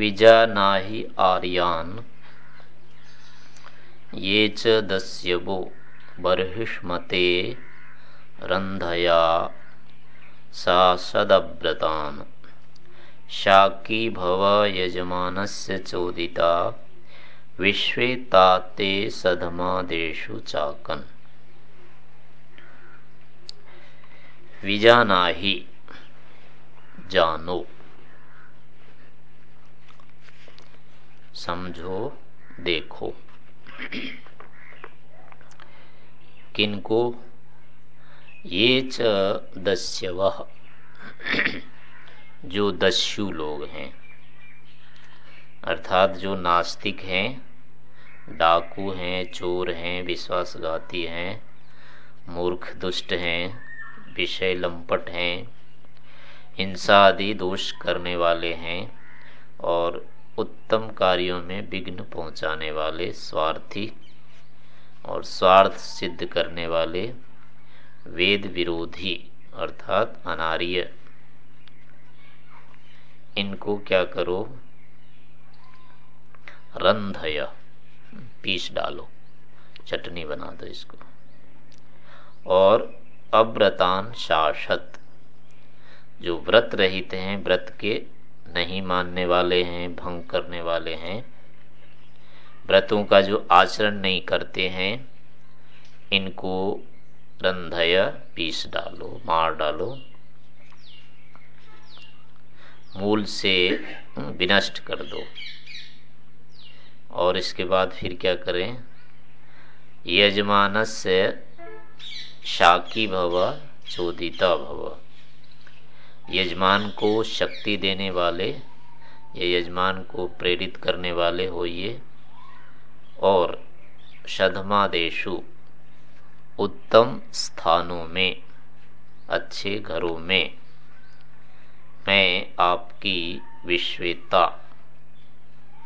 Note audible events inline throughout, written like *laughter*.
विजानाहि आर्यान्। ये च दस्यवो, बर्हिष्मते सा सदव्रतान् शाकी भव यजमानस्य चोदिता, विश्वे ताते सधमादेशु चाकन्। विजानाहि जानो। समझो, देखो। किनको? ये च दस्यव। जो दस्यु लोग हैं। अर्थात जो नास्तिक हैं, डाकू हैं, चोर हैं, विश्वासघाती हैं, मूर्ख, दुष्ट हैं, विषय लंपट हैं, हिंसा आदि दोष करने वाले हैं और उत्तम कार्यों में विघ्न पहुँचाने वाले स्वार्थी और स्वार्थ सिद्ध करने वाले वेद विरोधी, अर्थात अनार्य। इनको क्या करो? रंधय, पीस डालो, चटनी बना दो इसको। और अव्रतान शासत जो व्रत रहित हैं, व्रत के नहीं मानने वाले हैं, भंग करने वाले हैं। व्रतों का जो आचरण नहीं करते हैं, इनको रंधय पीस डालो, मार डालो। मूल से विनष्ट कर दो। और इसके बाद फिर क्या करें? यजमान से शाकी भव, चोदिता भव। यजमान को शक्ति देने वाले या यजमान को प्रेरित करने वाले होइए। और शधमादेशु उत्तम स्थानों में, अच्छे घरों में, मैं आपकी विश्वेता,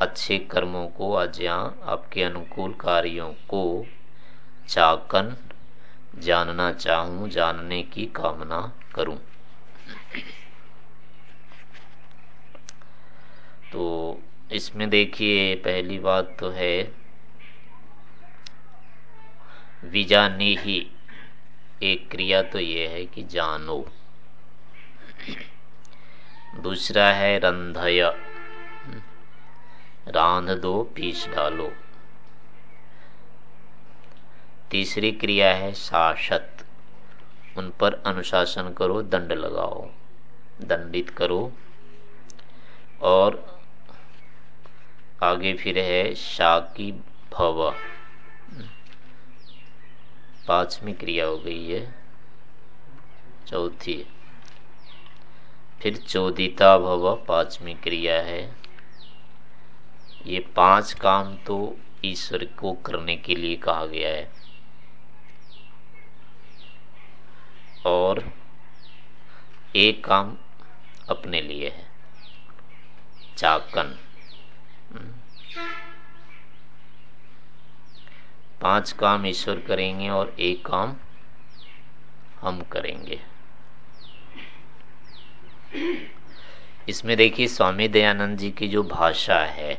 अच्छे कर्मों को अज्ञा आपके अनुकूल कार्यों को चाकन जानना चाहूँ, जानने की कामना करूँ। तो इसमें देखिए, पहली बात तो है विजाने ही एक क्रिया तो ये है कि जानो। दूसरा है रंधय। रांध दो, पीस डालो। तीसरी क्रिया है शासत उन पर अनुशासन करो, दंड लगाओ, दंडित करो। और आगे फिर है शाकी भव। पांचवी क्रिया हो गई है, चौथी। फिर चौदिता भव पांचवी क्रिया है। ये पाँच काम तो ईश्वर को करने के लिए कहा गया है। और एक काम अपने लिए है। चाकन। हम्म। पाँच काम ईश्वर करेंगे और एक काम हम करेंगे। इसमें देखिए स्वामी दयानंद जी की जो भाषा है,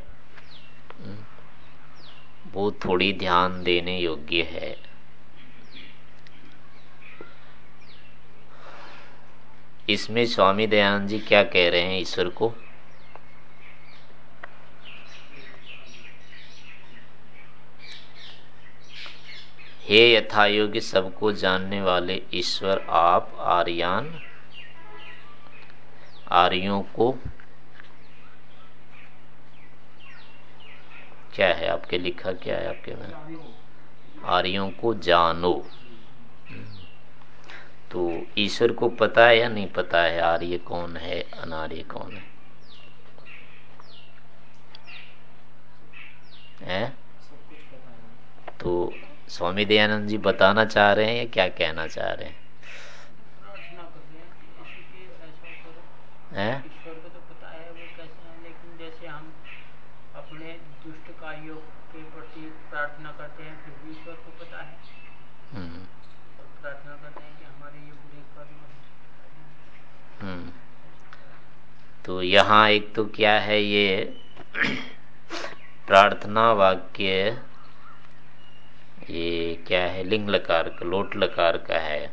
वो थोड़ी ध्यान देने योग्य है। इसमें स्वामी दयानंद जी क्या कह रहे हैं ईश्वर को? हे यथा योग्य सबको जानने वाले ईश्वर, आप आर्यान आर्यों को क्या है आपके लिखा क्या है आपके में? आर्यों को जानो। तो ईश्वर को पता है या नहीं पता है आर्य कौन है अनार्य कौन है? है? तो स्वामी दयानंद जी बताना चाह रहे हैं या क्या कहना चाह रहे हैं? है तो पता है वो कैसे लेकिन जैसे हम अपने दुष्ट कार्यों के प्रति प्रार्थना करते हैं फिर भी ईश्वर को पता है हम्म। और प्रार्थना करते हैं कि हमारे ये बुरे कर्म हम्म तो यहाँ एक तो क्या है ये प्रार्थना वाक्य, ये क्या है? लिंग लकार का, लोट लकार का है।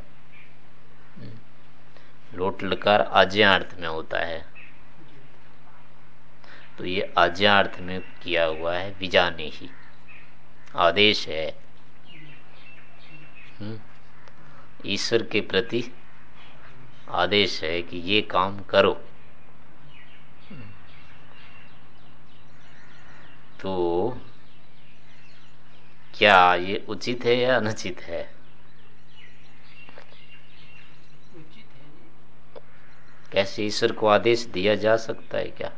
लोट लकार अर्थ में होता है। तो ये आज्ञा अर्थ में किया हुआ है विजाने ही। आदेश है। हम्म। ईश्वर के प्रति आदेश है कि ये काम करो। तो क्या ये उचित है या अनुचित है? कैसे ईश्वर को आदेश दिया जा सकता है क्या?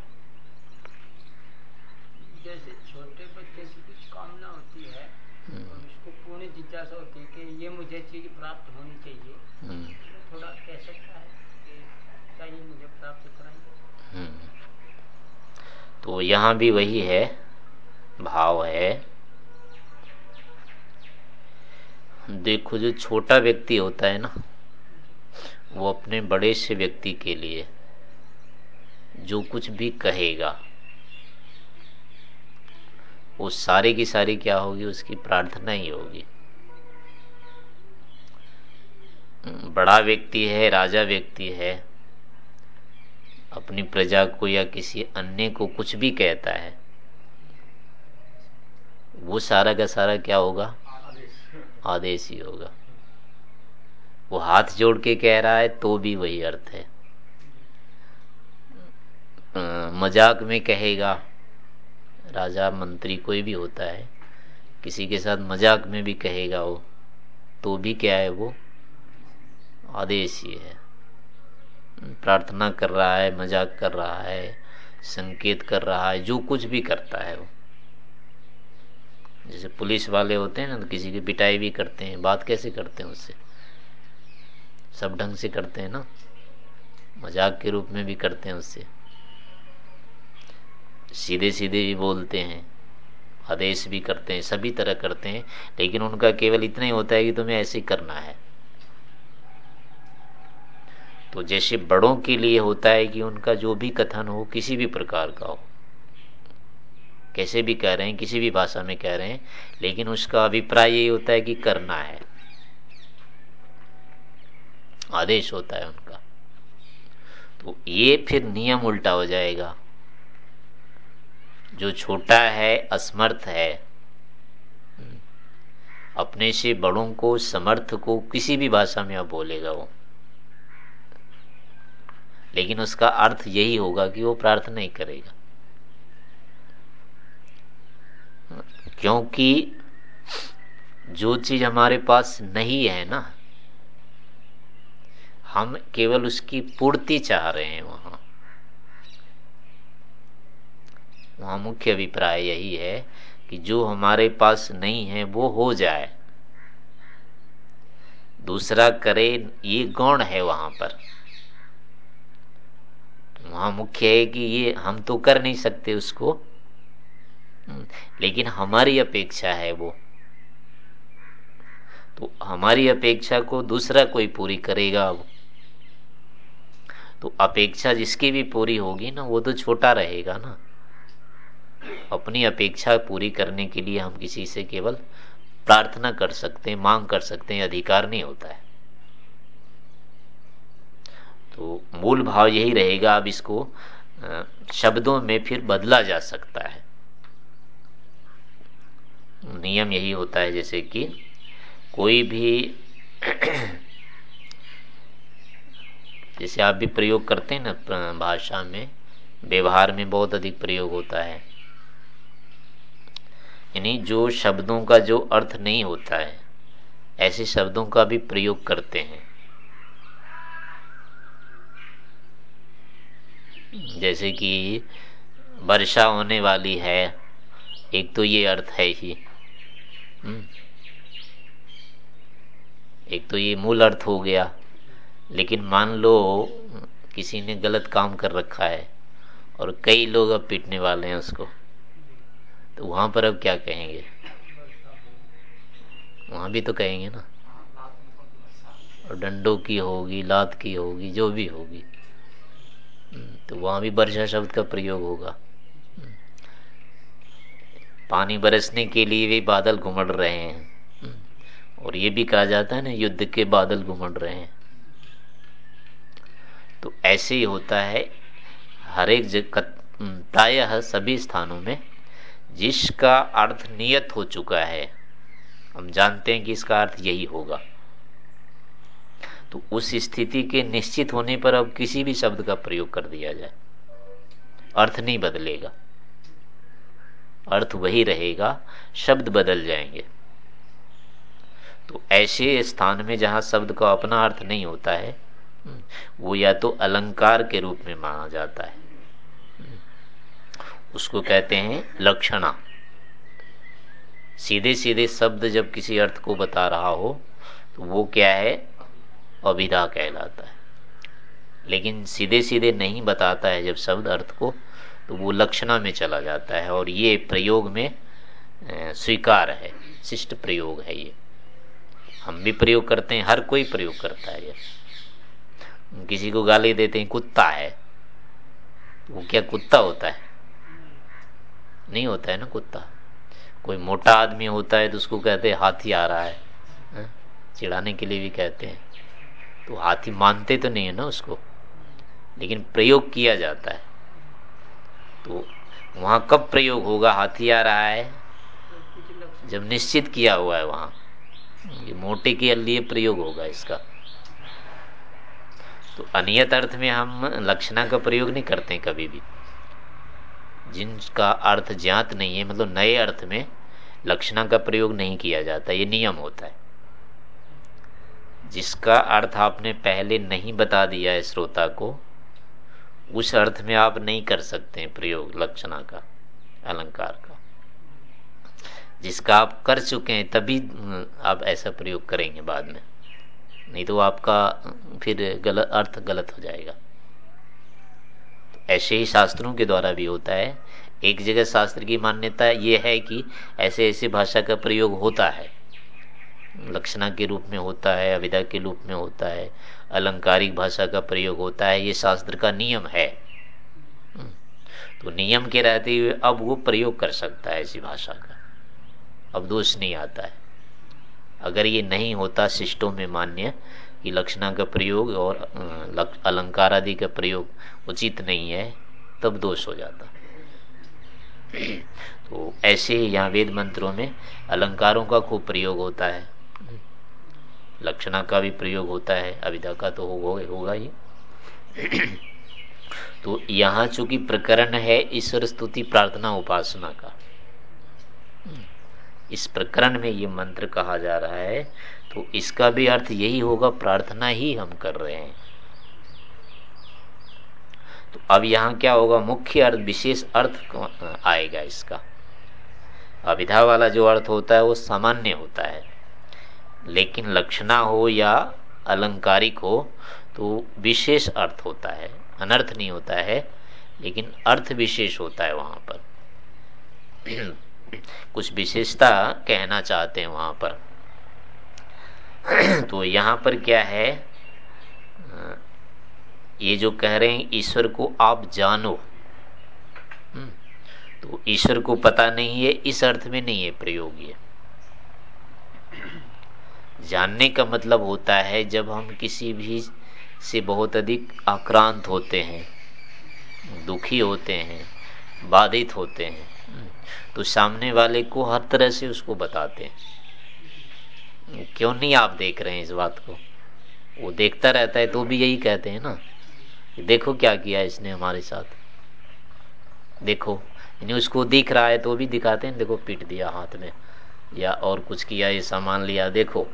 जैसे छोटे बच्चे की कुछ कामना होती है हम्म। उसको पूर्ण जिज्ञासा होती है कि ये मुझे चीज़ प्राप्त होनी चाहिए। हम्म। थोड़ा कह सकता है कि चाहिए मुझे प्राप्त कराइए हम्म। तो यहाँ भी वही है, भाव है। देखो, जो छोटा व्यक्ति होता है ना, वो अपने बड़े से व्यक्ति के लिए जो कुछ भी कहेगा, वो सारी की सारी क्या होगी, उसकी प्रार्थना ही होगी। बड़ा व्यक्ति है, राजा व्यक्ति है अपनी प्रजा को या किसी अन्य को कुछ भी कहता है, वो सारा का सारा क्या होगा? आदेश ही होगा। वो हाथ जोड़ के कह रहा है तो भी वही अर्थ है। मज़ाक में कहेगा, राजा, मंत्री कोई भी होता है, किसी के साथ मज़ाक में भी कहेगा वो तो भी क्या है वो? आदेश ही है। प्रार्थना कर रहा है, मज़ाक कर रहा है, संकेत कर रहा है, जो कुछ भी करता है वो। जैसे पुलिस वाले होते हैं ना तो किसी की पिटाई भी करते हैं, बात कैसे करते हैं उससे? सब ढंग से करते हैं ना? मज़ाक के रूप में भी करते हैं उससे। सीधे सीधे भी बोलते हैं, आदेश भी करते हैं, सभी तरह करते हैं, लेकिन उनका केवल इतना ही होता है कि तुम्हें ऐसे करना है। तो जैसे बड़ों के लिए होता है कि उनका जो भी कथन हो, किसी भी प्रकार का हो। कैसे भी कह रहे हैं, किसी भी भाषा में कह रहे हैं, लेकिन उसका अभिप्राय यही होता है कि करना है। आदेश होता है उनका। तो ये फिर नियम उल्टा हो जाएगा। जो छोटा है, असमर्थ है, अपने से बड़ों को, समर्थ को किसी भी भाषा में आप बोलेगा वो। लेकिन उसका अर्थ यही होगा कि वो प्रार्थना ही करेगा। क्योंकि जो चीज़ हमारे पास नहीं है ना, हम केवल उसकी पूर्ति चाह रहे हैं वहाँ। वहाँ मुख्य अभिप्राय यही है कि जो हमारे पास नहीं है, वो हो जाए। दूसरा करे, ये गौण है वहाँ पर। वहाँ मुख्य है कि ये हम तो कर नहीं सकते उसको। हम्म, लेकिन हमारी अपेक्षा है वो। तो हमारी अपेक्षा को दूसरा कोई पूरी करेगा वो तो अपेक्षा जिसकी भी पूरी होगी ना वो तो छोटा रहेगा ना। अपनी अपेक्षा पूरी करने के लिए हम किसी से केवल प्रार्थना कर सकते हैं मांग कर सकते हैं अधिकार नहीं होता है। तो मूल भाव यही रहेगा अब इसको शब्दों में फिर बदला जा सकता है। नियम यही होता है जैसे कि कोई भी *clears throat* जैसे आप भी प्रयोग करते हैं ना भाषा में, व्यवहार में बहुत अधिक प्रयोग होता है। यानी जो शब्दों का जो अर्थ नहीं होता है, ऐसे शब्दों का भी प्रयोग करते हैं। जैसे कि वर्षा होने वाली है, एक तो ये अर्थ है ही हम्म। एक तो ये मूल अर्थ हो गया, लेकिन मान लो किसी ने गलत काम कर रखा है और कई लोग अब पीटने वाले हैं उसको तो वहाँ पर अब क्या कहेंगे? वहाँ भी तो कहेंगे ना। और डंडों की होगी, लात की होगी, जो भी होगी। तो वहाँ भी वर्षा शब्द का प्रयोग होगा। पानी बरसने के लिए भी बादल घुमड़ रहे हैं। और ये भी कहा जाता है ना, युद्ध के बादल घुमड़ रहे हैं। तो ऐसे ही होता है, हर एक प्रायः सभी स्थानों में जिसका अर्थ नियत हो चुका है। हम जानते हैं कि इसका अर्थ यही होगा। तो उस स्थिति के निश्चित होने पर अब किसी भी शब्द का प्रयोग कर दिया जाए। अर्थ नहीं बदलेगा। अर्थ वही रहेगा, शब्द बदल जाएँगे। तो ऐसे स्थान में जहाँ शब्द का अपना अर्थ नहीं होता है, वो या तो अलंकार के रूप में माना जाता है। उसको कहते हैं लक्षणा। सीधे सीधे शब्द जब किसी अर्थ को बता रहा हो तो वो क्या है? अभिधा कहलाता है। लेकिन सीधे सीधे नहीं बताता है जब शब्द अर्थ को तो वो लक्षणा में चला जाता है और ये प्रयोग में स्वीकार है। शिष्ट प्रयोग है ये। हम भी प्रयोग करते हैं, हर कोई प्रयोग करता है ये। किसी को गाली देते हैं, कुत्ता है। वो क्या कुत्ता होता है? नहीं होता है ना कुत्ता। कोई मोटा आदमी होता है तो उसको कहते हैं, हाथी आ रहा है। चिढ़ाने के लिए भी कहते हैं। तो हाथी मानते तो नहीं है ना उसको। लेकिन प्रयोग किया जाता है। तो वहाँ कब प्रयोग होगा? हाथी आ रहा है। जब निश्चित किया हुआ है वहाँ। मोटे के लिए प्रयोग होगा इसका। तो अनियत अर्थ में हम लक्षणा का प्रयोग नहीं करते कभी भी। जिनका अर्थ ज्ञात नहीं है मतलब नए अर्थ में लक्षणा का प्रयोग नहीं किया जाता, ये नियम होता है। जिसका अर्थ आपने पहले नहीं बता दिया है श्रोता को, उस अर्थ में आप नहीं कर सकते प्रयोग, लक्षणा का, अलंकार का। जिसका आप कर चुके हैं, तभी आप ऐसा प्रयोग करेंगे बाद में। नहीं तो आपका फिर गलत, अर्थ गलत हो जाएगा। तो ऐसे ही शास्त्रों के द्वारा भी होता है। एक जगह शास्त्र की मान्यता यह है कि ऐसे ऐसे भाषा का प्रयोग होता है। लक्षणा के रूप में होता है, अविदा के रूप में होता है, अलंकारिक भाषा का प्रयोग होता है, ये शास्त्र का नियम है। हम्म। तो नियम के रहते हुए अब वो प्रयोग कर सकता है ऐसी भाषा का। अब दोष नहीं आता है। अगर ये नहीं होता शिष्टों में मान्य कि लक्षणा का प्रयोग और अलंकार आदि का प्रयोग उचित नहीं है, तब दोष हो जाता। तो ऐसे ही यहाँ वेद मंत्रों में अलंकारों का खूब प्रयोग होता है। लक्षणा का भी प्रयोग होता है अविधा का तो होगा ही। *clears throat* तो यहाँ चूँकि प्रकरण है, ईश्वर स्तुति प्रार्थना उपासना का। इस प्रकरण में ये मंत्र कहा जा रहा है तो इसका भी अर्थ यही होगा, प्रार्थना ही हम कर रहे हैं। तो अब यहाँ क्या होगा, मुख्य अर्थ, विशेष अर्थ आएगा इसका। अविधा वाला जो अर्थ होता है, वो सामान्य होता है। लेकिन लक्षणा हो या अलंकारिक हो तो विशेष अर्थ होता है। अनर्थ नहीं होता है लेकिन अर्थ विशेष होता है वहाँ पर। *clears throat* कुछ विशेषता कहना चाहते हैं वहाँ पर। *clears throat* तो यहाँ पर क्या है? ये जो कह रहे हैं ईश्वर को आप जानो। हम्म, तो ईश्वर को पता नहीं है इस अर्थ में नहीं है प्रयोग ये। जानने का मतलब होता है जब हम किसी भी से बहुत अधिक आक्रांत होते हैं, दुखी होते हैं, बाधित होते हैं तो सामने वाले को हर तरह से उसको बताते हैं। क्यों नहीं आप देख रहे हैं इस बात को? वो देखता रहता है तो भी यही कहते हैं ना देखो क्या किया इसने हमारे साथ। देखो, यानी उसको दिख रहा है तो भी दिखाते हैं, देखो पीट दिया हाथ में, या और कुछ किया, ये सामान लिया, देखो।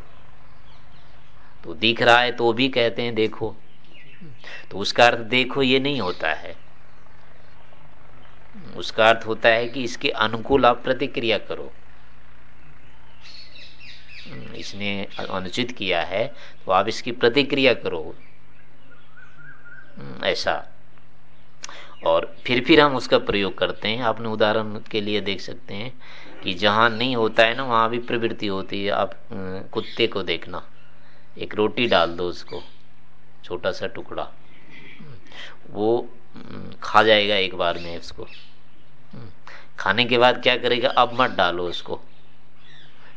तो दिख रहा है तो भी कहते हैं, देखो। तो उसका अर्थ, देखो, ये नहीं होता है। उसका अर्थ होता है कि इसके अनुकूल आप प्रतिक्रिया करो। इसने अनुचित किया है तो आप इसकी प्रतिक्रिया करो। ऐसा। और फिर फिर हम उसका प्रयोग करते हैं। आपने उदाहरण के लिए देख सकते हैं कि जहाँ नहीं होता है ना, वहाँ भी प्रवृत्ति होती है। आप कुत्ते को देखना। एक रोटी डाल दो उसको छोटा सा टुकड़ा। वो हम्म, खा जाएगा एक बार में उसको। हम्म, खाने के बाद क्या करेगा? अब मत डालो उसको।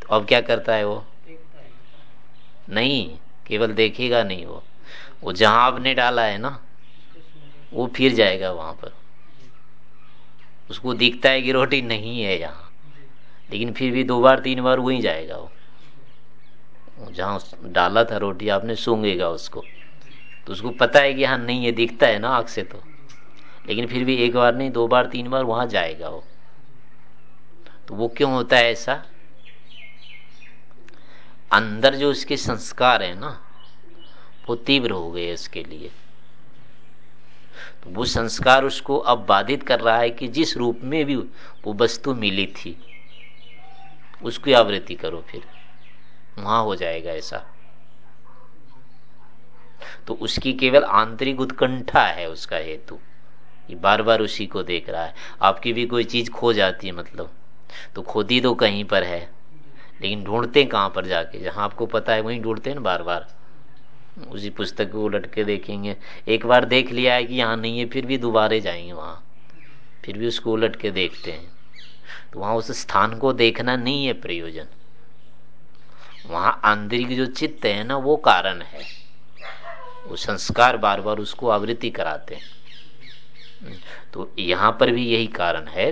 तो अब क्या करता है वो? नहीं केवल देखेगा नहीं वो। वो जहाँ आपने डाला है ना वो फिर जाएगा वहाँ पर। उसको दिखता है कि रोटी नहीं है यहाँ। लेकिन फिर भी दो बार तीन बार वही जाएगा वो। जहाँ डाला था रोटी, आपने सूंगेगा उसको। तो उसको पता है कि यहाँ नहीं है दिखता है ना आग से तो। लेकिन फिर भी एक बार नहीं, दो बार, तीन बार वहाँ जाएगा वो। तो वो क्यों होता है ऐसा? अंदर जो उसके संस्कार है ना, वो तीव्र हो गए इसके लिए। तो वो संस्कार उसको अब बाधित कर रहा है कि जिस रूप में भी वो वस्तु मिली थी, उसकी आवृत्ति करो फिर। वहाँ हो जाएगा ऐसा। तो उसकी केवल आंतरिक उत्कंठा है उसका हेतु। ये बार बार उसी को देख रहा है। आपकी भी कोई चीज़ खो जाती है मतलब। तो खोदी तो कहीं पर है, लेकिन ढूंढते कहाँ पर जाके। जहाँ आपको पता है वहीं ढूंढते हैं बार बार उसी पुस्तक को उलट के देखेंगे। एक बार देख लिया है कि यहाँ नहीं है, फिर भी दोबारे जाएँगे वहाँ। फिर भी उसको उलट के देखते हैं। तो वहाँ उस स्थान को देखना नहीं है प्रयोजन। वहाँ आंतरिक जो चित्त है ना, वो कारण है। वो संस्कार बार बार उसको आवृत्ति कराते हैं। तो यहाँ पर भी यही कारण है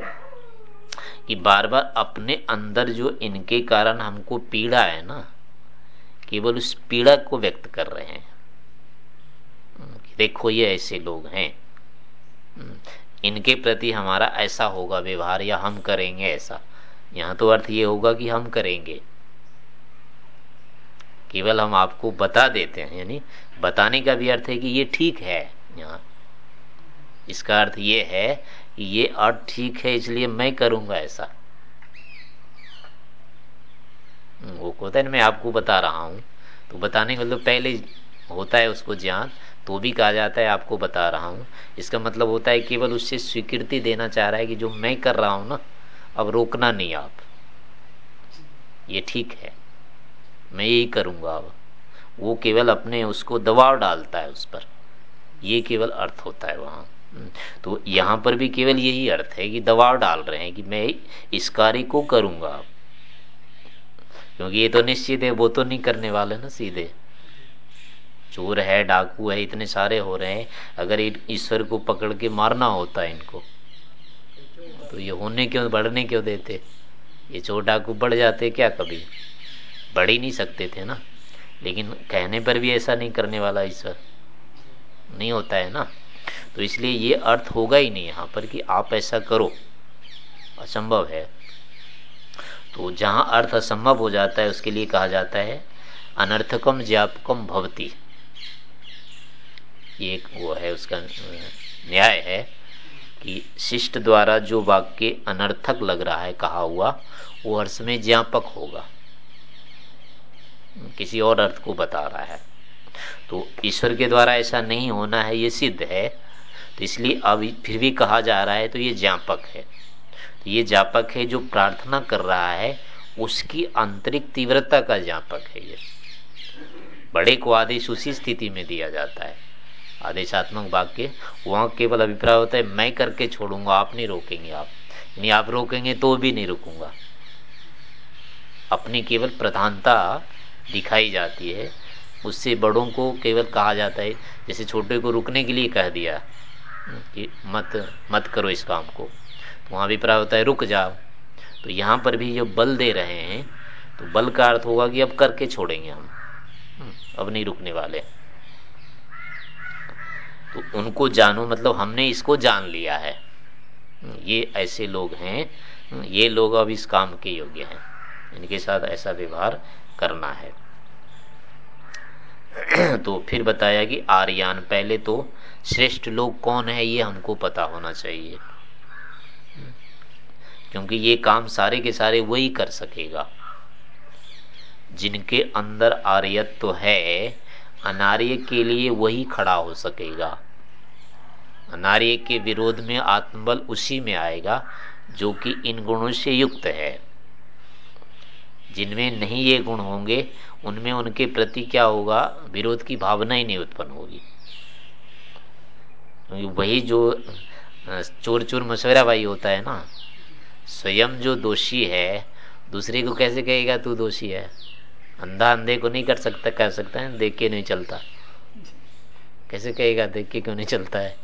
कि बार बार अपने अंदर जो इनके कारण हमको पीड़ा है ना, केवल उस पीड़ा को व्यक्त कर रहे हैं। देखो ये ऐसे लोग हैं। इनके प्रति हमारा ऐसा होगा व्यवहार या हम करेंगे ऐसा। यहाँ तो अर्थ ये होगा कि हम करेंगे। केवल हम आपको बता देते हैं, यानी बताने का भी अर्थ है कि ये ठीक है। यहाँ इसका अर्थ ये है कि ये अर्थ ठीक है, इसलिए मैं करूँगा ऐसा। वो कहता है मैं आपको बता रहा हूँ। तो बताने का मतलब पहले होता है उसको ज्ञान तो भी कहा जाता है, आपको बता रहा हूँ। इसका मतलब होता है केवल उससे स्वीकृति देना चाह रहा है कि जो मैं कर रहा हूँ ना, अब रोकना नहीं आप। ये ठीक है। मैं यही करूँगा अब। वो केवल अपने उसको दबाव डालता है उस पर। ये केवल अर्थ होता है वहाँ। तो यहाँ पर भी केवल यही अर्थ है कि दबाव डाल रहे हैं कि मैं इस कार्य को करूँगा क्योंकि ये तो निश्चित है, वो तो नहीं करने वाले ना सीधे। चोर है, डाकू है, इतने सारे हो रहे हैं। अगर ईश्वर को पकड़ के मारना होता है इनको तो ये होने क्यों, बढ़ने क्यों देते? ये चोर, डाकू बढ़ जाते क्या कभी? बढ़ ही नहीं सकते थे ना। लेकिन कहने पर भी ऐसा नहीं करने वाला ईश्वर। नहीं होता है ना। तो इसलिए ये अर्थ होगा ही नहीं यहाँ पर कि आप ऐसा करो। असंभव है। तो जहाँ अर्थ असंभव हो जाता है, उसके लिए कहा जाता है, अनर्थकम ज्ञापकम भवती। ये एक वो है, उसका न्याय है कि शिष्ट द्वारा जो वाक्य अनर्थक लग रहा है, कहा हुआ, वो अर्थ में ज्ञापक होगा। किसी और अर्थ को बता रहा है। तो ईश्वर के द्वारा ऐसा नहीं होना है, ये सिद्ध है। तो इसलिए अब फिर भी कहा जा रहा है तो ये ज्ञापक है। तो ये ज्ञापक है जो प्रार्थना कर रहा है, उसकी आंतरिक तीव्रता का ज्ञापक है ये। बड़े को आदेश उसी स्थिति में दिया जाता है। आदेशात्मक वाक्य, वहाँ केवल अभिप्राय होता है, मैं करके छोड़ूँगा, आप नहीं रोकेंगे आप। यानी आप रोकेंगे तो भी नहीं रुकूँगा। अपनी केवल प्रधानता दिखाई जाती है। उससे बड़ों को केवल कहा जाता है, जैसे छोटे को रुकने के लिए कह दिया, कि मत मत करो इस काम को। तो वहाँ अभिप्राय होता है, रुक जाओ। तो यहाँ पर भी जो बल दे रहे हैं तो बल का अर्थ होगा कि अब करके छोड़ेंगे हम, अब नहीं रुकने वाले। तो उनको जानो मतलब हमने इसको जान लिया है। ये ऐसे लोग हैं, ये लोग अब इस काम के योग्य हैं। इनके साथ ऐसा व्यवहार करना है। तो फिर बताया कि आर्यान, पहले तो श्रेष्ठ लोग कौन है ये हमको पता होना चाहिए। क्योंकि ये काम सारे के सारे वही कर सकेगा। जिनके अंदर आर्यत तो है, अनार्य के लिए वही खड़ा हो सकेगा। अनार्य के विरोध में आत्मबल उसी में आएगा, जो कि इन गुणों से युक्त है। जिनमें नहीं ये गुण होंगे, उनमें उनके प्रति क्या होगा? विरोध की भावना ही नहीं उत्पन्न होगी। वही जो चोर चोर मशवरा भाई होता है ना, स्वयं जो दोषी है, दूसरे को कैसे कहेगा, तू दोषी है? अंधा अंधे को नहीं कर सकता कह सकता है, देख के नहीं चलता। कैसे कहेगा, देख के क्यों नहीं चलता है?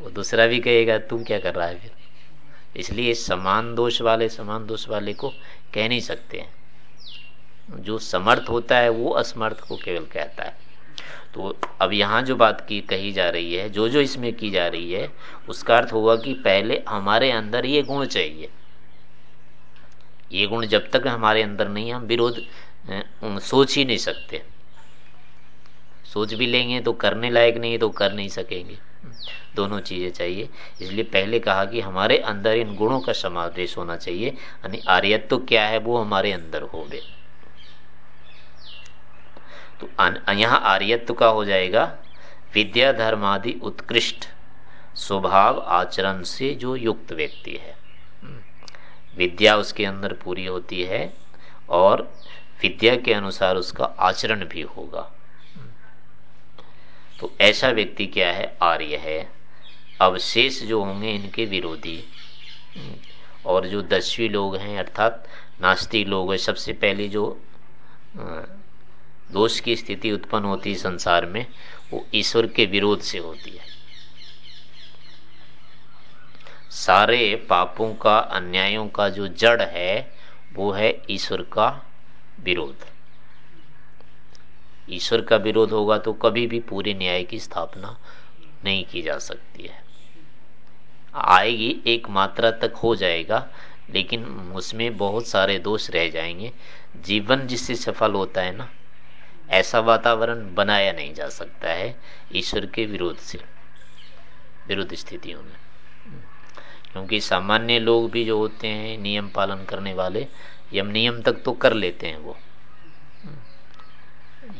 वो दूसरा भी कहेगा तुम क्या कर रहा है फिर? इसलिए समान दोष वाले, समान दोष वाले को कह नहीं सकते हैं। जो समर्थ होता है, वो असमर्थ को केवल कहता है। तो अब यहाँ जो बात की, कही जा रही है, जो जो इसमें की जा रही है, उसका अर्थ होगा कि पहले हमारे अंदर ये गुण चाहिए। ये गुण जब तक हमारे अंदर नहीं, हम विरोध सोच ही नहीं सकते। सोच भी लेंगे तो करने लायक नहीं तो कर नहीं सकेंगे। दोनों चीज़ें चाहिए। इसलिए पहले कहा कि हमारे अंदर इन गुणों का समावेश होना चाहिए, यानी आर्यत्व तो क्या है, वो हमारे अंदर हो गए तो यहाँ आर्यत्व का हो जाएगा। विद्या धर्मादि उत्कृष्ट स्वभाव, आचरण से जो युक्त व्यक्ति है। विद्या उसके अंदर पूरी होती है और विद्या के अनुसार उसका आचरण भी होगा। तो ऐसा व्यक्ति क्या है? आर्य है। अवशेष जो होंगे इनके विरोधी। और जो दसवीं लोग हैं, अर्थात नास्तिक लोग हैं, सबसे पहले जो दोष की स्थिति उत्पन्न होती है संसार में, वो ईश्वर के विरोध से होती है। सारे पापों का, अन्यायों का जो जड़ है, वो है ईश्वर का विरोध। ईश्वर का विरोध होगा तो कभी भी पूरे न्याय की स्थापना नहीं की जा सकती है। आएगी, एक मात्रा तक हो जाएगा, लेकिन उसमें बहुत सारे दोष रह जाएँगे। जीवन जिससे सफल होता है ना ऐसा वातावरण बनाया नहीं जा सकता है ईश्वर के विरोध से, विरुद्ध स्थितियों में। क्योंकि सामान्य लोग भी जो होते हैं, नियम पालन करने वाले, यम नियम तक तो कर लेते हैं वो।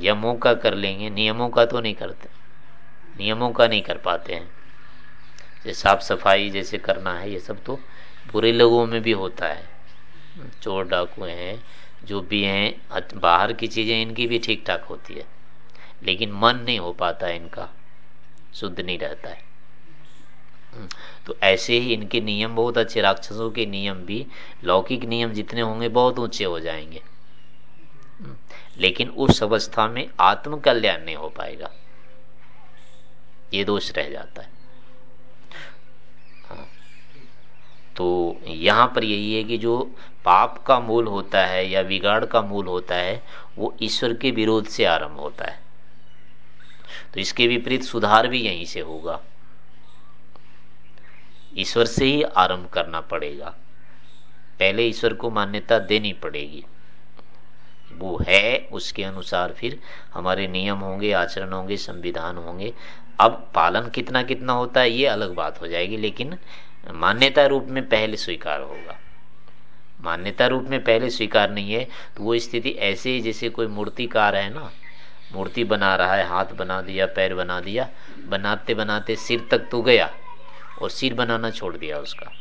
यमों का कर लेंगे, नियमों का तो नहीं करते, नियमों का नहीं कर पाते हैं। जैसे साफ़ सफ़ाई जैसे करना है, ये सब तो बुरे लोगों में भी होता है। चोर डाकुए हैं जो भी हैं बाहर की चीज़ें इनकी भी ठीक ठाक होती है। लेकिन मन नहीं हो पाता इनका। शुद्ध नहीं रहता है। हम्म, तो ऐसे ही इनके नियम बहुत अच्छे राक्षसों के नियम भी लौकिक नियम जितने होंगे बहुत ऊँचे हो जाएँगे। हम्म, लेकिन उस अवस्था में आत्म कल्याण नहीं हो पाएगा। ये दोष रह जाता हाँ। तो यहाँ पर यही है कि जो पाप का मूल होता है या बिगाड़ का मूल होता है, वो ईश्वर के विरोध से आरंभ होता है। तो इसके विपरीत सुधार भी यहीं से होगा। ईश्वर से ही आरंभ करना पड़ेगा। पहले ईश्वर को मान्यता देनी पड़ेगी। वो है, उसके अनुसार फिर हमारे नियम होंगे, आचरण होंगे, संविधान होंगे। अब पालन कितना कितना होता है, ये अलग बात हो जाएगी, लेकिन मान्यता रूप में पहले स्वीकार होगा। मान्यता रूप में पहले स्वीकार नहीं है तो वो स्थिति ऐसे ही जैसे कोई मूर्तिकार है ना, मूर्ति बना रहा है, हाथ बना दिया, पैर बना दिया, बनाते बनाते सिर तक तो गया, और सिर बनाना छोड़ दिया उसका।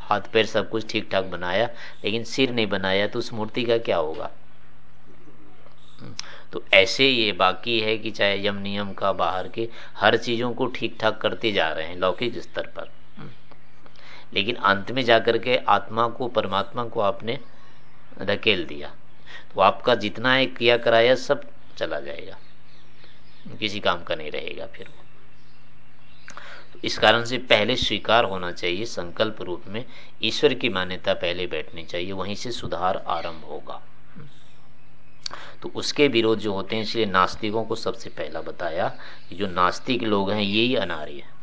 हाथ पैर सब कुछ ठीक ठाक बनाया, लेकिन सिर नहीं बनाया तो उस मूर्ति का क्या होगा? तो ऐसे ये बाकी है कि चाहे यम नियम का बाहर के हर चीज़ों को ठीक ठाक करते जा रहे हैं लौकिक स्तर पर। लेकिन अंत में जाकर के आत्मा को परमात्मा को आपने धकेल दिया तो आपका जितना है किया कराया सब चला जाएगा। किसी काम का नहीं रहेगा फिर वो। तो इस कारण से पहले स्वीकार होना चाहिए संकल्प रूप में ईश्वर की मान्यता पहले बैठनी चाहिए वहीं से सुधार आरंभ होगा। तो उसके विरोध जो होते हैं, इसलिए नास्तिकों को सबसे पहला बताया कि जो नास्तिक लोग हैं, ये ही अनार्य है।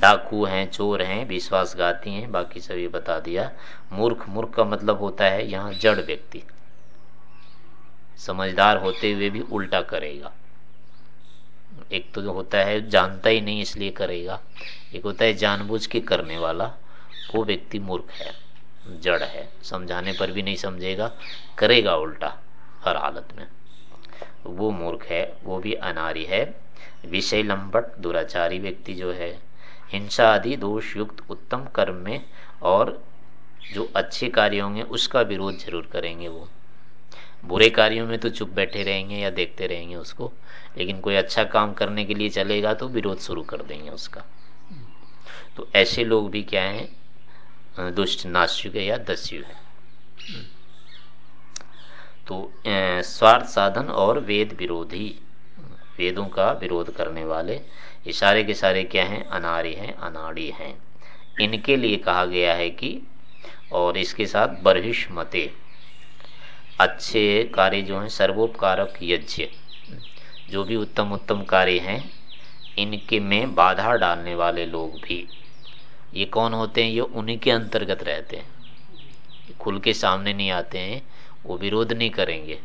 डाकू हैं, चोर हैं, विश्वासघाती हैं, बाकी सभी बता दिया। मूर्ख मूर्ख का मतलब होता है यहाँ जड़ व्यक्ति। समझदार होते हुए भी उल्टा करेगा। एक तो होता है, जानता ही नहीं इसलिए करेगा। एक होता है जानबूझ के करने वाला, वो व्यक्ति मूर्ख है। जड़ है। समझाने पर भी नहीं समझेगा, करेगा उल्टा हर हालत में। वो मूर्ख है, वो भी अनारी है। विषय लंबट, दुराचारी व्यक्ति जो है। हिंसा आदि, दोष युक्त, उत्तम कर्म में और जो अच्छे कार्य होंगे, उसका विरोध ज़रूर करेंगे वो। बुरे कार्यों में तो चुप बैठे रहेंगे या देखते रहेंगे उसको, लेकिन कोई अच्छा काम करने के लिए चलेगा तो विरोध शुरू कर देंगे उसका। तो ऐसे लोग भी क्या है? दुष्ट नास्युग या दस्यु है। तो स्वार्थ साधन और वेद विरोधी, वेदों का विरोध करने वाले इशारे के सारे क्या हैं? अनारी हैं, अनाड़ी हैं। इनके लिए कहा गया है कि, और इसके साथ बरहिश मते अच्छे कार्य जो हैं, सर्वोपकारक यज्ञ, जो भी उत्तम उत्तम कार्य हैं, इनके में बाधा डालने वाले लोग भी। ये कौन होते हैं? ये उन्हीं के अंतर्गत रहते हैं। खुल के सामने नहीं आते हैं, वो विरोध नहीं करेंगे।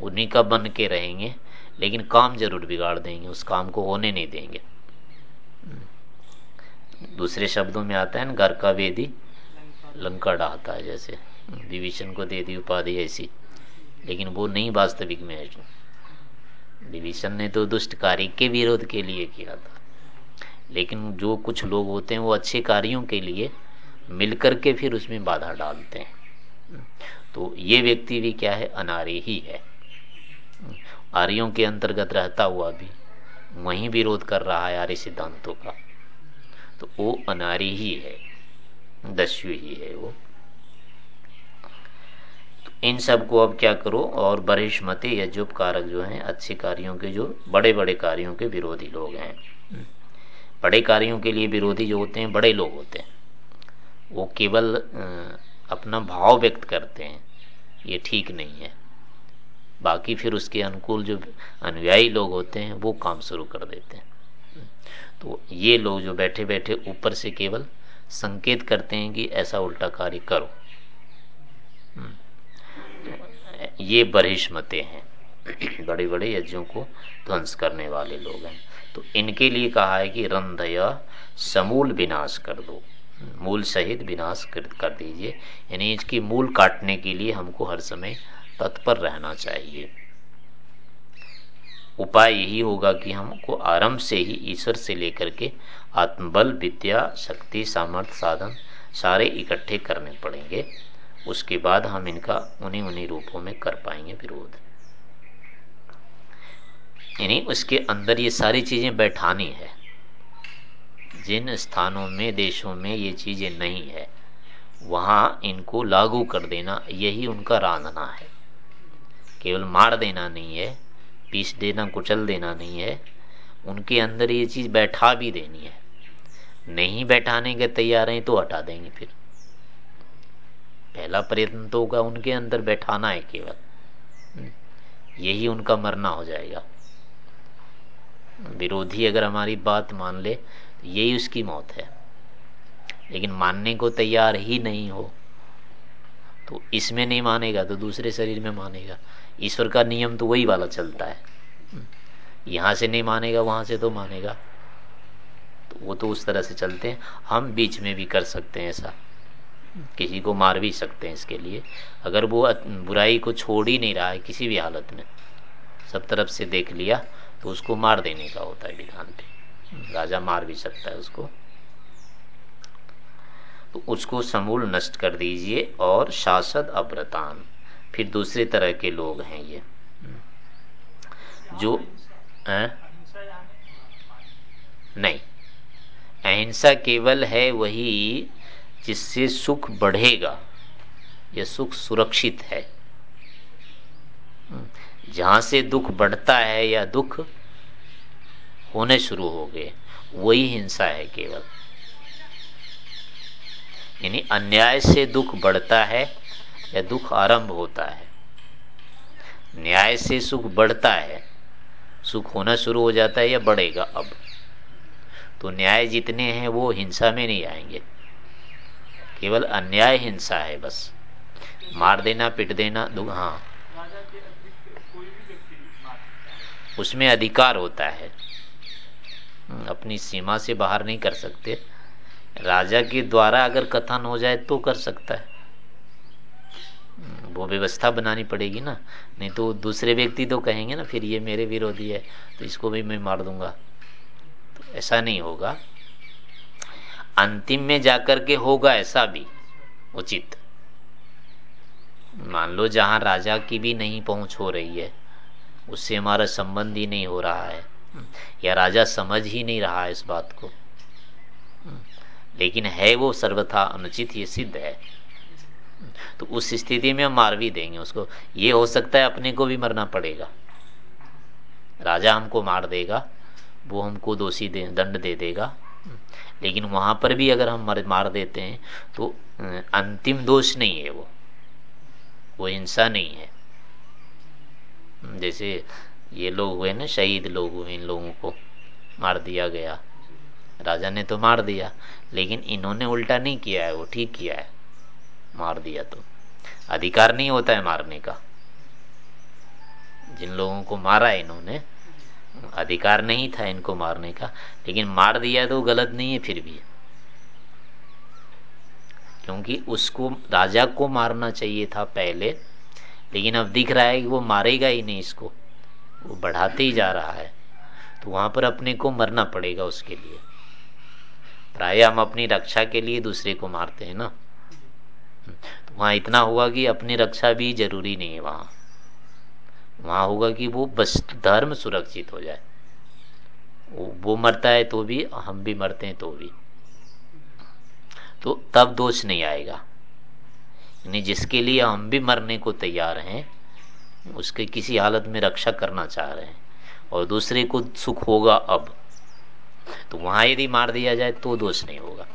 उन्हीं का बन के रहेंगे, लेकिन काम ज़रूर बिगाड़ देंगे, उस काम को होने नहीं देंगे। दूसरे शब्दों में आता है ना, घर का वेदी लंका डाहता है, जैसे विभीषण को दे दी उपाधि ऐसी, लेकिन वो नहीं वास्तविक में है। विभीषण ने तो दुष्ट कार्य के विरोध के लिए किया था। लेकिन जो कुछ लोग होते हैं वो अच्छे कार्यों के लिए मिलकर के फिर उसमें बाधा डालते हैं। तो ये व्यक्ति भी क्या है? अनारी ही है। आर्यों के अंतर्गत रहता हुआ भी वही विरोध कर रहा है आर्य सिद्धांतों का। तो वो अनारी ही है, दस्यु ही है वो। तो इन सबको अब क्या करो? और बरिष्मते या जुप कारक जो हैं, अच्छे कार्यों के जो बड़े बड़े कार्यों के विरोधी लोग हैं। बड़े कार्यों के लिए विरोधी जो होते हैं, बड़े लोग होते हैं। वो केवल अपना भाव व्यक्त करते हैं। ये ठीक नहीं है। बाकी फिर उसके अनुकूल जो अनुयायी लोग होते हैं, वो काम शुरू कर देते हैं। तो ये लोग जो बैठे बैठे ऊपर से केवल संकेत करते हैं कि ऐसा उल्टा कार्य करो। तो ये बरिष्मते हैं। *clears throat* बड़े बड़े यज्ञों को ध्वंस करने वाले लोग हैं। तो इनके लिए कहा है कि रंधय समूल विनाश कर दो। मूल सहित विनाश कर, कर दीजिए। यानी इसकी मूल काटने के लिए हमको हर समय तत्पर रहना चाहिए। उपाय यही होगा कि हमको आरंभ से ही ईश्वर से लेकर के आत्मबल विद्या शक्ति सामर्थ्य साधन सारे इकट्ठे करने पड़ेंगे। उसके बाद हम इनका उन्हीं उन्हीं रूपों में कर पाएँगे विरोध। यानी उसके अंदर ये सारी चीज़ें बैठानी है। जिन स्थानों में, देशों में ये चीज़ें नहीं है, वहाँ इनको लागू कर देना, यही उनका रांधना है। केवल मार देना नहीं है, पीस देना, कुचल देना नहीं है, उनके अंदर ये चीज़ बैठा भी देनी है। नहीं बैठाने के तैयार हैं तो हटा देंगे फिर। पहला प्रयत्न तो होगा उनके अंदर बैठाना है केवल। यही उनका मरना हो जाएगा। विरोधी अगर हमारी बात मान ले तो यही उसकी मौत है। लेकिन मानने को तैयार ही नहीं हो तो इसमें नहीं मानेगा तो दूसरे शरीर में मानेगा। ईश्वर का नियम तो वही वाला चलता है। यहाँ से नहीं मानेगा, वहाँ से तो मानेगा। तो वो तो उस तरह से चलते हैं। हम बीच में भी कर सकते हैं ऐसा। किसी को मार भी सकते हैं इसके लिए। अगर वो बुराई को छोड़ ही नहीं रहा है किसी भी हालत में, सब तरफ़ से देख लिया तो उसको मार देने का होता है विधान पे राजा मार भी सकता है उसको। तो उसको समूल नष्ट कर दीजिए और शासद अव्रतान। फिर दूसरे तरह के लोग हैं ये। जो आ? नहीं। अहिंसा केवल है वही जिससे सुख बढ़ेगा। यह सुख सुरक्षित है। जहाँ से दुख बढ़ता है या दुख होने शुरू हो गए, वही हिंसा है केवल। यानी अन्याय से दुख बढ़ता है या दुख आरंभ होता है। न्याय से सुख बढ़ता है, सुख होना शुरू हो जाता है या बढ़ेगा अब। तो न्याय जितने हैं, वो हिंसा में नहीं आएँगे। केवल अन्याय हिंसा है बस। मार देना, पिट देना हाँ। उसमें अधिकार होता है। अपनी सीमा से बाहर नहीं कर सकते। राजा के द्वारा अगर कथन हो जाए तो कर सकता है। वो व्यवस्था बनानी पड़ेगी ना। नहीं तो दूसरे व्यक्ति तो कहेंगे ना, फिर ये मेरे विरोधी है तो इसको भी मैं मार दूँगा। तो ऐसा नहीं होगा। अंतिम में जाकर के होगा ऐसा भी, उचित। मान लो जहाँ राजा की भी नहीं पहुँच हो रही है उससे हमारा संबंध ही नहीं हो रहा है। या राजा समझ ही नहीं रहा है इस बात को। लेकिन है वो सर्वथा अनुचित, ये सिद्ध है। तो उस स्थिति में हम मार भी देंगे उसको। ये हो सकता है अपने को भी मरना पड़ेगा। राजा हमको मार देगा, वो हमको दोषी दे, दंड दे देगा। लेकिन वहाँ पर भी अगर हम मार देते हैं तो अंतिम दोष नहीं है वो। वो हिंसा नहीं है। जैसे ये लोग हुए ना, शहीद लोग हुए इन लोगों को, मार दिया गया। राजा ने तो मार दिया, लेकिन इन्होंने उल्टा नहीं किया है, वो ठीक किया है। मार दिया तो। अधिकार नहीं होता है मारने का। जिन लोगों को मारा है इन्होंने, अधिकार नहीं था इनको मारने का, लेकिन मार दिया तो गलत नहीं है फिर भी। क्योंकि उसको, राजा को मारना चाहिए था पहले लेकिन अब दिख रहा है कि वो मारेगा ही नहीं इसको। वो बढ़ाते ही जा रहा है। तो वहाँ पर अपने को मरना पड़ेगा उसके लिए। प्राय हम अपनी रक्षा के लिए दूसरे को मारते हैं ना। तो वहाँ इतना हुआ कि अपनी रक्षा भी ज़रूरी नहीं है वहाँ। वहाँ होगा कि वो बस धर्म सुरक्षित हो जाए। वो मरता है तो भी, हम भी मरते हैं तो भी। तो तब दोष नहीं आएगा। यानी जिसके लिए हम भी मरने को तैयार हैं, उसके किसी हालत में रक्षा करना चाह रहे हैं, और दूसरे को सुख होगा अब। तो वहाँ यदि मार दिया जाए तो दोष नहीं होगा।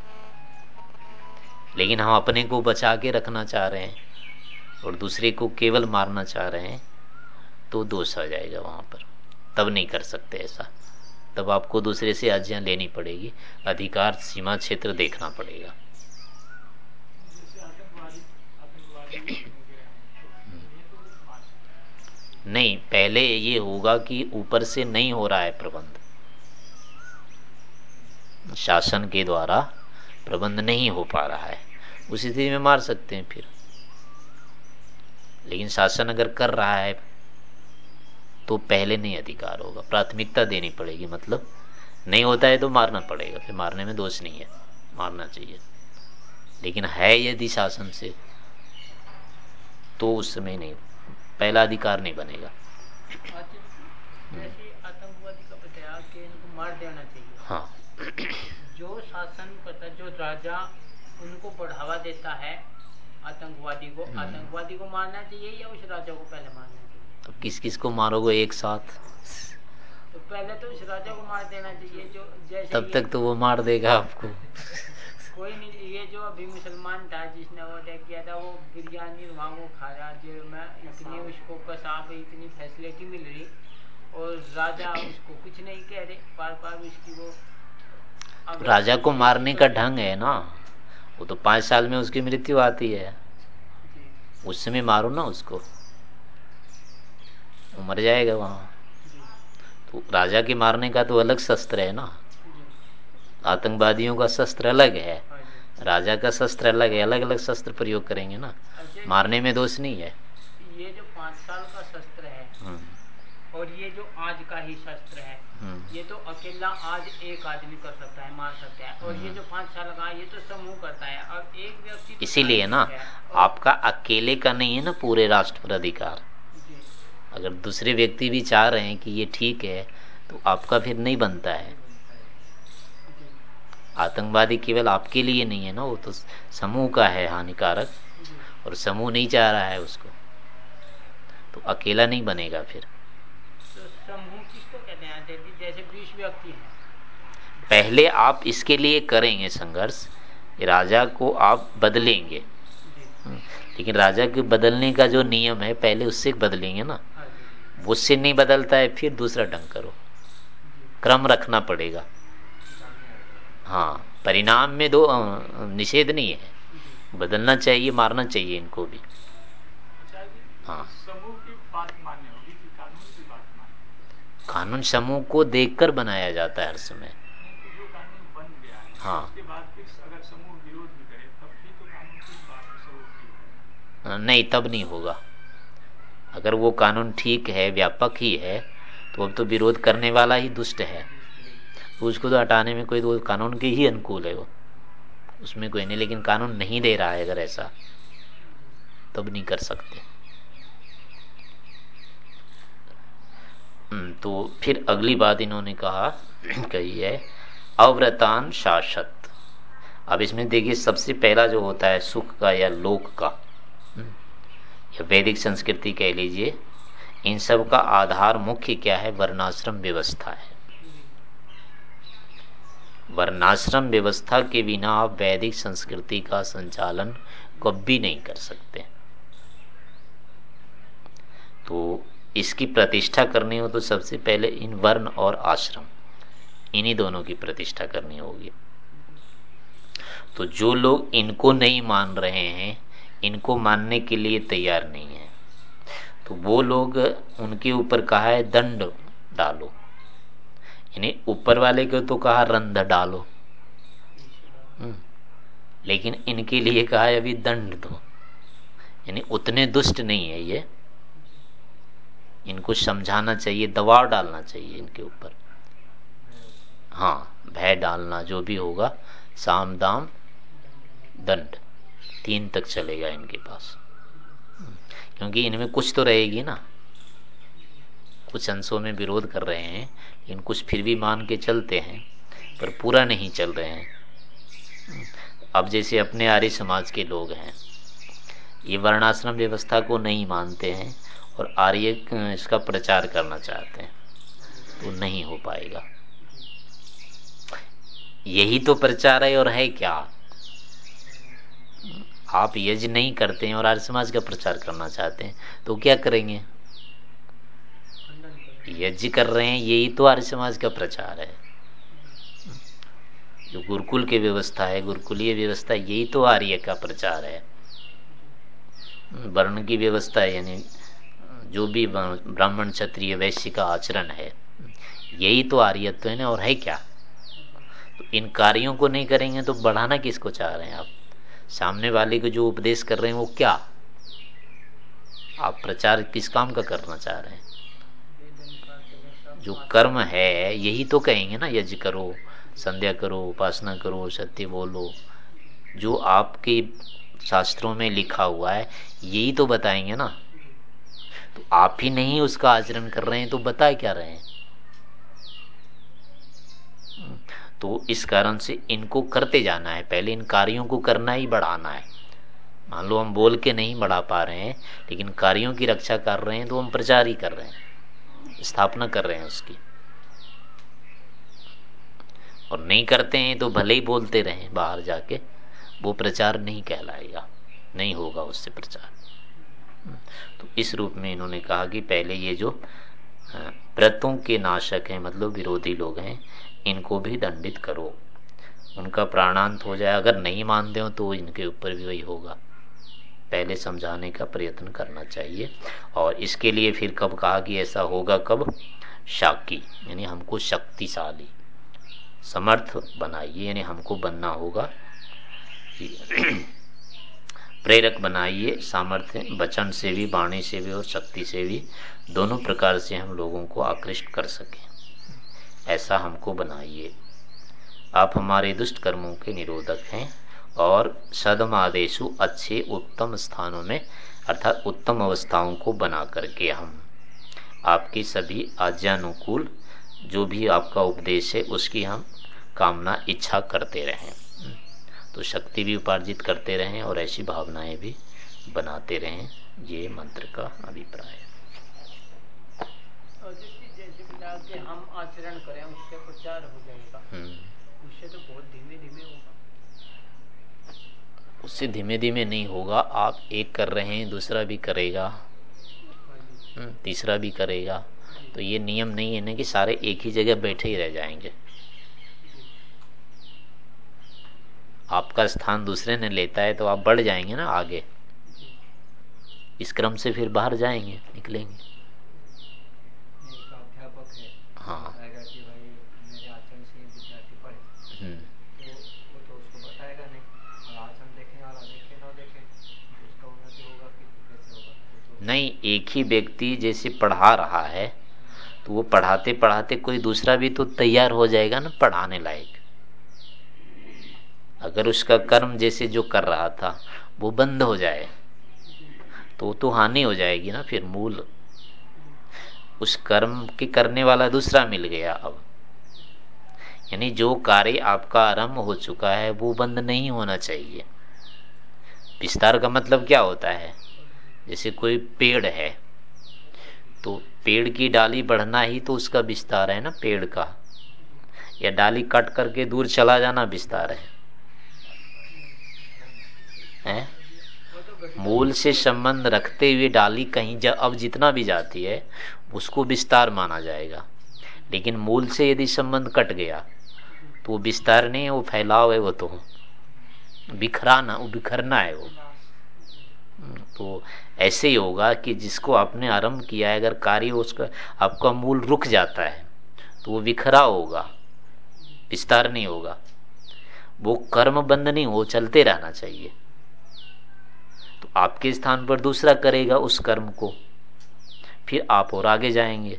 लेकिन हम अपने को बचा के रखना चाह रहे हैं, और दूसरे को केवल मारना चाह रहे हैं तो दोष आ जाएगा वहाँ पर। तब नहीं कर सकते ऐसा। तब आपको दूसरे से आज्ञा लेनी पड़ेगी। अधिकार सीमा क्षेत्र देखना पड़ेगा। नहीं, पहले ये होगा कि ऊपर से नहीं हो रहा है प्रबंध। शासन के द्वारा प्रबंध नहीं हो पा रहा है। उस स्थिति में मार सकते हैं फिर। लेकिन शासन अगर कर रहा है तो पहले नहीं अधिकार होगा। प्राथमिकता देनी पड़ेगी मतलब नहीं होता है तो मारना पड़ेगा। फिर मारने में दोष नहीं है, मारना चाहिए। लेकिन है यदि शासन से तो उस समय नहीं पहला अधिकार नहीं बनेगा। हाँ। जो शासन करता जो राजा उनको बढ़ावा देता है आतंकवादी को। हम्म। आतंकवादी को मारना चाहिए या उस राजा को पहले मारना चाहिए? तो किस किस को मारोगे एक साथ? तो पहले तो उस राजा को मार देना चाहिए जो जैसे तब तक तो वो मार देगा आपको। कोई नहीं ये जो अभी मुसलमान था जिसने वो अटैक किया था वो बिरयानी वहाँ वो खा रहा जो मैं। इतनी उसको कसाब इतनी फैसिलिटी मिल रही और राजा उसको कुछ नहीं कह रहे बार बार उसकी वो राजा को मारने का ढंग है ना वो तो पाँच साल में उसकी मृत्यु आती है। उस समय मारो ना उसको। मर जाएगा वहाँ। तो राजा के मारने का तो अलग शस्त्र है ना। आतंकवादियों का शस्त्र अलग है। राजा का शस्त्र अलग है अलग अलग शस्त्र प्रयोग करेंगे ना। मारने में दोष नहीं है। ये जो पाँच साल का शस्त्र है हम्म। और ये जो आज का ही शस्त्र है हम्म। ये तो अकेला आज एक आदमी कर सकता है मार सकता है। और ये हम्म। जो पाँच साल का ये तो समूह करता है। और एक व्यक्ति तो इसीलिए ना आपका अकेले का नहीं है ना पूरे राष्ट्र पर अधिकार। अगर दूसरे व्यक्ति भी चाह रहे हैं कि ये ठीक है तो आपका फिर नहीं बनता है। आतंकवादी केवल आपके लिए नहीं है ना वो तो समूह का है हानिकारक और समूह नहीं चाह रहा है उसको। तो अकेला नहीं बनेगा फिर। तो हैं? हैं। पहले आप इसके लिए करेंगे संघर्ष राजा को आप बदलेंगे। लेकिन राजा के बदलने का जो नियम है पहले उससे बदलेंगे ना। उससे नहीं बदलता है फिर दूसरा ढंग करो। क्रम रखना पड़ेगा। हाँ परिणाम में दो निषेध नहीं है। बदलना चाहिए, मारना चाहिए इनको भी। हाँ। कानून समूह को देखकर बनाया जाता है हर समय। हाँ। नहीं, तब नहीं होगा। अगर वो कानून ठीक है, व्यापक ही है तो अब तो विरोध करने वाला ही दुष्ट है। उसको तो हटाने में कोई तो कानून के ही अनुकूल है वो। उसमें कोई नहीं लेकिन कानून नहीं दे रहा है अगर ऐसा तब नहीं कर सकते। हम्म, तो फिर अगली बात इन्होंने कहा कही है अव्रतान शासत अब इसमें देखिए सबसे पहला जो होता है सुख का या लोक का हम्म, या वैदिक संस्कृति कह लीजिए इन सब का आधार मुख्य क्या है? वर्णाश्रम व्यवस्था है। वर्णाश्रम व्यवस्था के बिना आप वैदिक संस्कृति का संचालन कभी नहीं कर सकते। तो इसकी प्रतिष्ठा करनी हो तो सबसे पहले इन वर्ण और आश्रम, इन्हीं दोनों की प्रतिष्ठा करनी होगी। तो जो लोग इनको नहीं मान रहे हैं, इनको मानने के लिए तैयार नहीं है। तो वो लोग, उनके ऊपर कहा है, दंड डालो। यानी ऊपर वाले को तो कहा रंध डालो। हम्म। लेकिन इनके लिए कहा अभी दंड दो। यानी उतने दुष्ट नहीं है ये। इनको समझाना चाहिए, दबाव डालना चाहिए इनके ऊपर। हाँ भय डालना, जो भी होगा, साम दाम, दंड। तीन तक चलेगा इनके पास। क्योंकि इनमें कुछ तो रहेगी ना। कुछ अंशों में विरोध कर रहे हैं। लेकिन कुछ फिर भी मान के चलते हैं, पर पूरा नहीं चल रहे हैं। अब जैसे अपने आर्य समाज के लोग हैं, ये वर्णाश्रम व्यवस्था को नहीं मानते हैं और आर्य, इसका प्रचार करना चाहते हैं तो नहीं हो पाएगा। यही तो प्रचार है और है क्या? आप यज्ञ नहीं करते हैं और आर्य समाज का प्रचार करना चाहते हैं तो क्या करेंगे? यज्ञ कर रहे हैं, यही तो आर्य समाज का प्रचार है। जो गुरुकुल की व्यवस्था है, गुरुकुलीय व्यवस्था, यही तो आर्य का प्रचार है। वर्ण की व्यवस्था, यानी जो भी ब्राह्मण, क्षत्रिय, वैश्य का आचरण है, यही तो आर्यत्व है ना, और है क्या? तो इन कार्यों को नहीं करेंगे तो बढ़ाना किसको चाह रहे हैं आप? सामने वाले को जो उपदेश कर रहे हैं, वो क्या? आप प्रचार किस काम का करना चाह रहे हैं? जो कर्म है, यही तो कहेंगे ना, यज्ञ करो, संध्या करो, उपासना करो, सत्य बोलो। जो आपके शास्त्रों में लिखा हुआ है, यही तो बताएँगे ना। तो आप ही नहीं उसका आचरण कर रहे हैं तो बता क्या रहे हैं? तो इस कारण से इनको करते जाना है। पहले इन कार्यों को करना ही बढ़ाना है। मान लो हम बोल के नहीं बढ़ा पा रहे हैं, लेकिन कार्यों की रक्षा कर रहे हैं तो हम प्रचार ही कर रहे हैं। स्थापना कर रहे हैं उसकी। और नहीं करते हैं तो भले ही बोलते रहे बाहर जाके, वो प्रचार नहीं कहलाएगा, नहीं होगा उससे प्रचार। तो इस रूप में इन्होंने कहा कि पहले ये जो व्रतों के नाशक हैं मतलब विरोधी लोग हैं, इनको भी दंडित करो। उनका प्राणांत हो जाए। अगर नहीं मानते हो तो इनके ऊपर भी वही होगा। पहले समझाने का प्रयत्न करना चाहिए। और इसके लिए फिर कब कहा कि ऐसा होगा, कब? शाकी यानी हमको शक्तिशाली, समर्थ बनाइए, यानी हमको बनना होगा। *clears throat* प्रेरक बनाइए, सामर्थ्य, वचन से भी, वाणी से भी और शक्ति से भी, दोनों प्रकार से हम लोगों को आकृष्ट कर सकें। ऐसा हमको बनाइए। आप हमारे दुष्ट कर्मों के निरोधक हैं। और सदम आदेशु अच्छे उत्तम स्थानों में अर्थात उत्तम अवस्थाओं को बना करके हम। आपकी सभी आज्ञानुकूल जो भी आपका उपदेश है उसकी हम कामना इच्छा करते रहें। तो शक्ति भी उपार्जित करते रहें और ऐसी भावनाएँ भी बनाते रहें ये मंत्र का अभिप्राय है। हम आचरण करें उससे प्रचार हो जाएगा। हम्म। उससे तो बहुत धीमे धीमे होगा। उससे धीमे धीमे नहीं होगा। आप एक कर रहे हैं दूसरा भी करेगा। हम्म, तीसरा भी करेगा। तो ये नियम नहीं है ना कि सारे एक ही जगह बैठे ही रह जाएँगे। आपका स्थान दूसरे ने लेता है तो आप बढ़ जाएँगे ना आगे। इस क्रम से फिर बाहर जाएँगे निकलेंगे। हाँ। हम्म। तो वो तो उसको बताएगा नहीं और आचरण देखे वाला देखे ना देखे तो उसका उन्नति होगा कि तो कैसे होगा तो नहीं, एक ही व्यक्ति जैसे पढ़ा रहा है तो वो पढ़ाते पढ़ाते कोई दूसरा भी तो तैयार हो जाएगा ना पढ़ाने लायक। अगर उसका कर्म जैसे जो कर रहा था, वो बंद हो जाए तो तो हानि हो जाएगी ना फिर मूल। उस कर्म के करने वाला दूसरा मिल गया अब। यानी जो कार्य आपका आरंभ हो चुका है, वो बंद नहीं होना चाहिए। विस्तार का मतलब क्या होता है? जैसे कोई पेड़ है तो पेड़ की डाली बढ़ना ही तो उसका विस्तार है ना पेड़ का। या डाली कट करके दूर चला जाना विस्तार है। हैं? मूल से संबंध रखते हुए डाली कहीं जा, अब जितना भी जाती है उसको विस्तार माना जाएगा। लेकिन मूल से यदि संबंध कट गया तो वो विस्तार नहीं है वो फैलाव है वो तो। बिखराना वो बिखरना है वो। तो ऐसे ही होगा कि जिसको आपने आरंभ किया है, अगर कार्य उसका, आपका मूल रुक जाता है तो वो बिखरा होगा, विस्तार नहीं होगा। वो कर्म बंद नहीं हो चलते रहना चाहिए। तो आपके स्थान पर दूसरा करेगा उस कर्म को, फिर आप और आगे जाएँगे।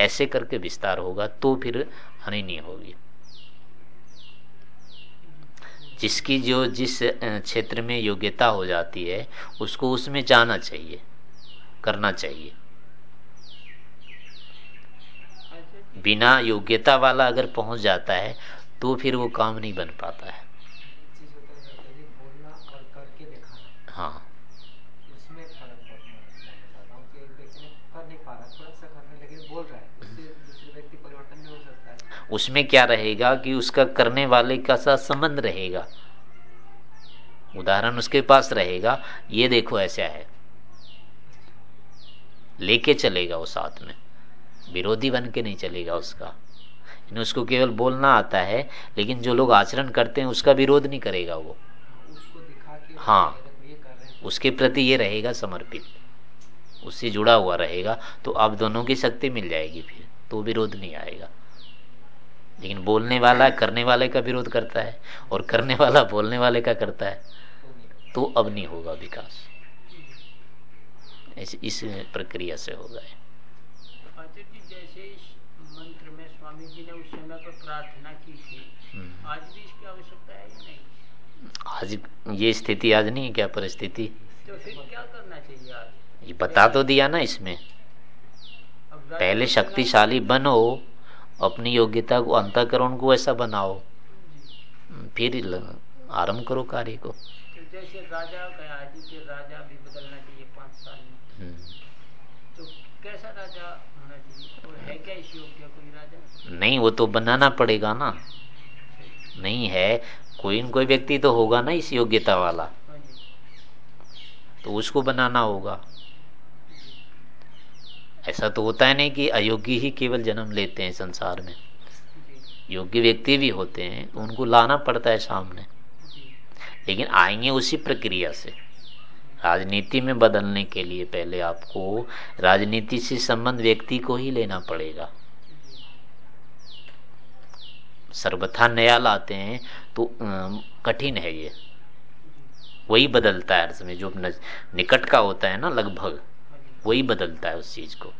ऐसे करके विस्तार होगा तो फिर हानि नहीं होगी। जिसकी जो जिस क्षेत्र में योग्यता हो जाती है उसको उसमें जाना चाहिए करना चाहिए। बिना योग्यता वाला अगर पहुँच जाता है तो फिर वो काम नहीं बन पाता है। हाँ उसमें फ़र्क चाहता हूँ कि व्यक्ति ने कर नहीं पा रहा थोड़ा सा करने लेकिन बोल रहा है उससे दूसरे व्यक्ति परिवर्तन भी हो सकता है उसमें क्या रहेगा कि उसका करने वाले का साथ संबंध रहेगा। उदाहरण उसके पास रहेगा ये देखो ऐसा है। लेके चलेगा वो साथ में। विरोधी बन के नहीं चलेगा उसका। उसको केवल बोलना आता है लेकिन जो लोग आचरण करते हैं उसका विरोध नहीं करेगा वो। हाँ। उसके प्रति ये रहेगा समर्पित। उससे जुड़ा हुआ रहेगा तो आप दोनों की शक्ति मिल जाएगी फिर तो विरोध नहीं आएगा। लेकिन बोलने वाला करने वाले का विरोध करता है और करने वाला बोलने वाले का करता है तो अब नहीं होगा विकास। इस, इस प्रक्रिया से होगा जैसे इस मंत्र में स्वामी जी ने उस समय पर प्रार्थना की थी हम्म। आज भी इसकी आवश्यकता है नहीं? आज ये स्थिति आज नहीं है क्या परिस्थिति? तो फिर क्या करना चाहिए आज? ये बता तो दिया ना इसमें। पहले शक्तिशाली बनो अपनी योग्यता को अंतकरण को ऐसा बनाओ। फिर आरंभ करो कार्य को। जैसे राजा राजा भी बदलना चाहिए पाँच साल में। हम्म। तो कैसा राजा होना चाहिए? और है क्या इस योग्य कोई राजा? नहीं वो तो बनाना पड़ेगा ना। नहीं है कोई न कोई व्यक्ति तो होगा ना इस योग्यता वाला। हाँ तो उसको बनाना होगा। ऐसा तो होता है नहीं कि अयोग्य ही केवल जन्म लेते हैं संसार में। योग्य व्यक्ति भी होते हैं उनको लाना पड़ता है सामने। लेकिन आएँगे उसी प्रक्रिया से। राजनीति में बदलने के लिए पहले आपको राजनीति से संबंध व्यक्ति को ही लेना पड़ेगा। सर्वथा नया लाते हैं तो कठिन है ये। वही बदलता है समय जो निकट का होता है ना लगभग। वही बदलता है उस चीज़ को।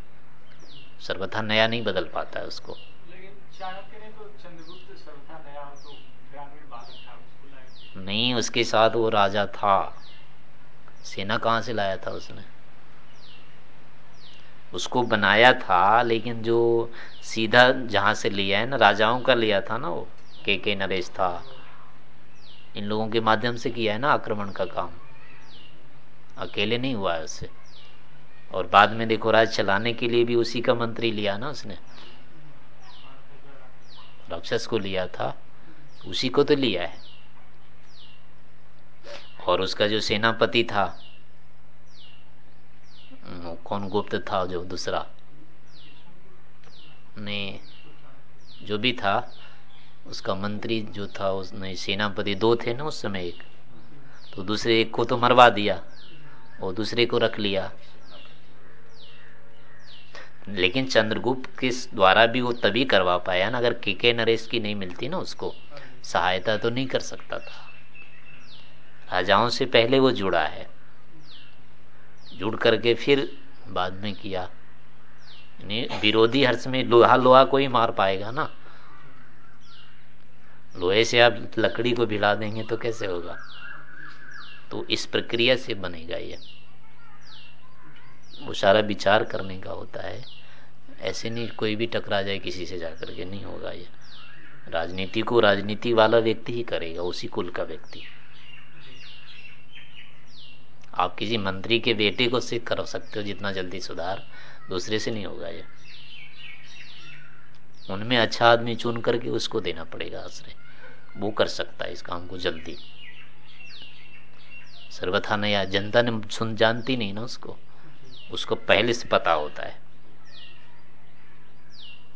सर्वथा नया नहीं बदल पाता है उसको। तो तो नहीं उसके साथ वो राजा था। सेना कहाँ से लाया था उसने? उसको बनाया था लेकिन जो सीधा जहाँ से लिया है ना राजाओं का लिया था ना वो के के नरेश था। इन लोगों के माध्यम से किया है ना आक्रमण का काम। अकेले नहीं हुआ है उससे और बाद में देखो राज चलाने के लिए भी उसी का मंत्री लिया ना उसने। राक्षस को लिया था, उसी को तो लिया है। और उसका जो सेनापति था कौन गुप्त था जो दूसरा? ने जो भी था, उसका मंत्री जो था, उसने सेनापति दो थे ना उस समय एक। तो दूसरे एक को तो मरवा दिया, और दूसरे को रख लिया। लेकिन चंद्रगुप्त के द्वारा भी वो तभी करवा पाया ना, अगर के के नरेश की नहीं मिलती ना उसको, सहायता तो नहीं कर सकता था। राजाओं से पहले वो जुड़ा है। जुड़ करके फिर बाद में किया। विरोधी हर्ष में लोहा लोहा को ही मार पाएगा ना। लोहे से आप लकड़ी को भिड़ा देंगे तो कैसे होगा? तो इस प्रक्रिया से बनेगा ये। वो सारा विचार करने का होता है। ऐसे नहीं कोई भी टकरा जाए किसी से जाकर के, नहीं होगा ये। राजनीति को राजनीति वाला व्यक्ति ही करेगा, उसी कुल का व्यक्ति। आप किसी मंत्री के बेटे को सिख कर सकते हो जितना जल्दी सुधार, दूसरे से नहीं होगा ये। उनमें अच्छा आदमी चुन करके उसको देना पड़ेगा आश्रय। वो कर सकता है इस काम को जल्दी। सर्वथा नया जनता ने सुन, जानती नहीं ना उसको। उसको पहले से पता होता है।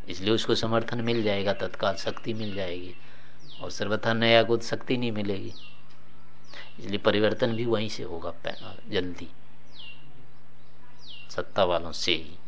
इसलिए उसको समर्थन मिल जाएगा, तत्काल शक्ति मिल जाएगी और सर्वथा नया को शक्ति नहीं मिलेगी। इसलिए परिवर्तन भी वहीं से होगा जल्दी। सत्ता वालों से ही।